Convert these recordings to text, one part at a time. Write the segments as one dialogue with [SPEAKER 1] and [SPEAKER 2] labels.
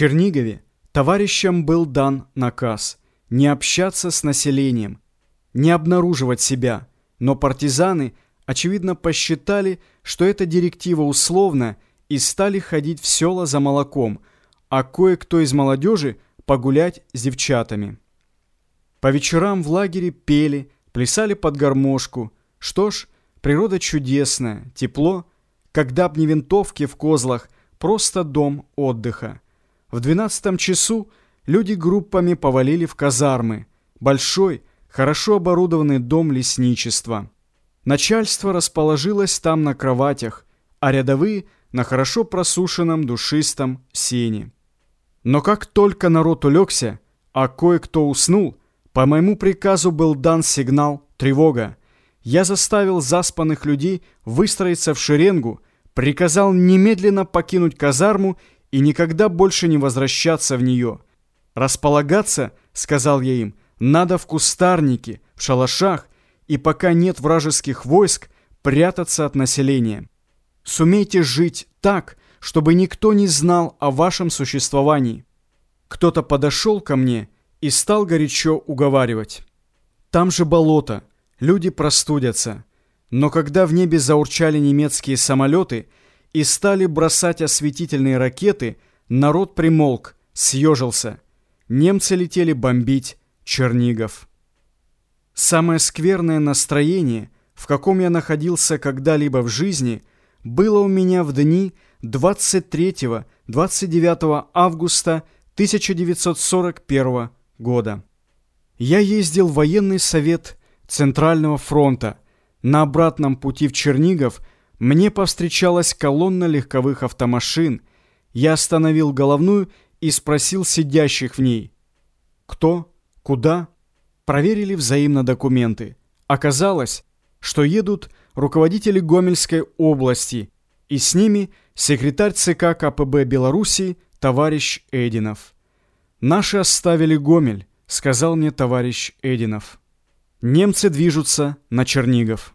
[SPEAKER 1] Чернигове товарищам был дан наказ не общаться с населением, не обнаруживать себя, но партизаны, очевидно, посчитали, что эта директива условна и стали ходить в села за молоком, а кое-кто из молодежи погулять с девчатами. По вечерам в лагере пели, плясали под гармошку. Что ж, природа чудесная, тепло, когда б не винтовки в козлах, просто дом отдыха. В двенадцатом часу люди группами повалили в казармы. Большой, хорошо оборудованный дом лесничества. Начальство расположилось там на кроватях, а рядовые – на хорошо просушенном душистом сене. Но как только народ улегся, а кое-кто уснул, по моему приказу был дан сигнал «Тревога». Я заставил заспанных людей выстроиться в шеренгу, приказал немедленно покинуть казарму и никогда больше не возвращаться в нее. «Располагаться, — сказал я им, — надо в кустарнике, в шалашах, и пока нет вражеских войск, прятаться от населения. Сумейте жить так, чтобы никто не знал о вашем существовании». Кто-то подошел ко мне и стал горячо уговаривать. Там же болото, люди простудятся. Но когда в небе заурчали немецкие самолеты и стали бросать осветительные ракеты, народ примолк, съежился. Немцы летели бомбить Чернигов. Самое скверное настроение, в каком я находился когда-либо в жизни, было у меня в дни 23-29 августа 1941 года. Я ездил в военный совет Центрального фронта. На обратном пути в Чернигов мне повстречалась колонна легковых автомашин. Я остановил головную и спросил сидящих в ней. Кто? Куда? Проверили взаимно документы. Оказалось, что едут руководители Гомельской области и с ними секретарь ЦК КПБ Беларуси товарищ Эдинов. «Наши оставили Гомель», — сказал мне товарищ Эдинов. «Немцы движутся на Чернигов».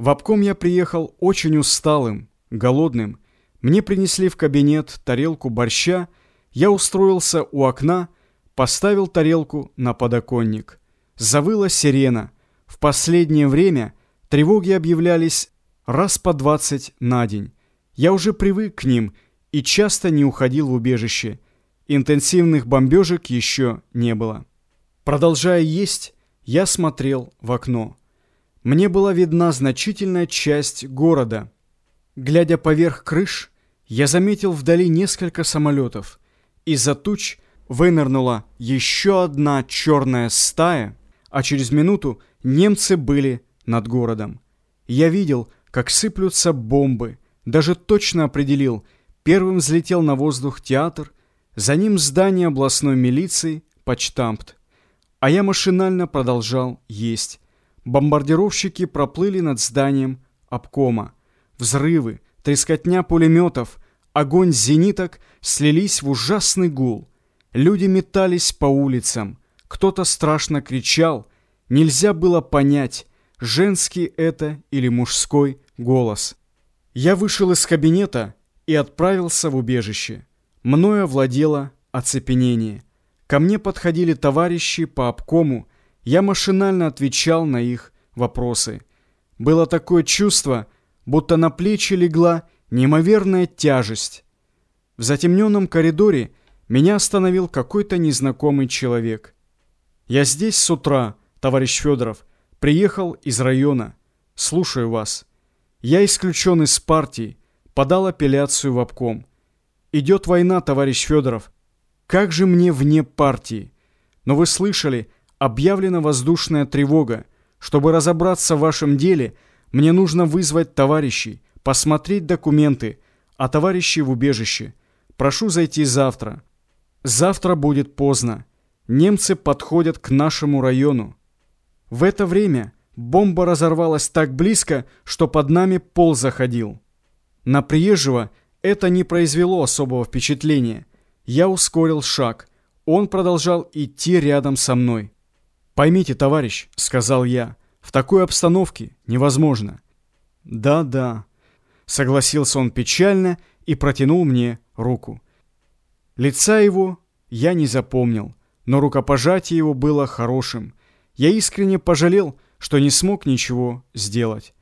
[SPEAKER 1] В обком я приехал очень усталым, голодным. Мне принесли в кабинет тарелку борща, я устроился у окна, поставил тарелку на подоконник. Завыла сирена. В последнее время тревоги объявлялись раз по двадцать на день. Я уже привык к ним и часто не уходил в убежище. Интенсивных бомбежек еще не было. Продолжая есть, я смотрел в окно. Мне была видна значительная часть города. Глядя поверх крыш, я заметил вдали несколько самолетов. Из-за туч вынырнула еще одна черная стая, а через минуту немцы были над городом. Я видел, как сыплются бомбы, даже точно определил – Первым взлетел на воздух театр, за ним здание областной милиции, почтамт. А я машинально продолжал есть. Бомбардировщики проплыли над зданием обкома. Взрывы, трескотня пулеметов, огонь зениток слились в ужасный гул. Люди метались по улицам. Кто-то страшно кричал. Нельзя было понять, женский это или мужской голос. Я вышел из кабинета и отправился в убежище. Мною овладело оцепенение. Ко мне подходили товарищи по обкому, я машинально отвечал на их вопросы. Было такое чувство, будто на плечи легла неимоверная тяжесть. В затемненном коридоре меня остановил какой-то незнакомый человек. «Я здесь с утра, товарищ Федоров, приехал из района. Слушаю вас. Я исключен из партии, подал апелляцию в обком. «Идет война, товарищ Федоров. Как же мне вне партии? Но вы слышали, объявлена воздушная тревога. Чтобы разобраться в вашем деле, мне нужно вызвать товарищей, посмотреть документы, а товарищи в убежище. Прошу зайти завтра. Завтра будет поздно. Немцы подходят к нашему району. В это время бомба разорвалась так близко, что под нами пол заходил. На приезжего это не произвело особого впечатления. Я ускорил шаг. Он продолжал идти рядом со мной. «Поймите, товарищ», — сказал я, — «в такой обстановке невозможно». «Да-да», — согласился он печально и протянул мне руку. Лица его я не запомнил, но рукопожатие его было хорошим. Я искренне пожалел, что не смог ничего сделать.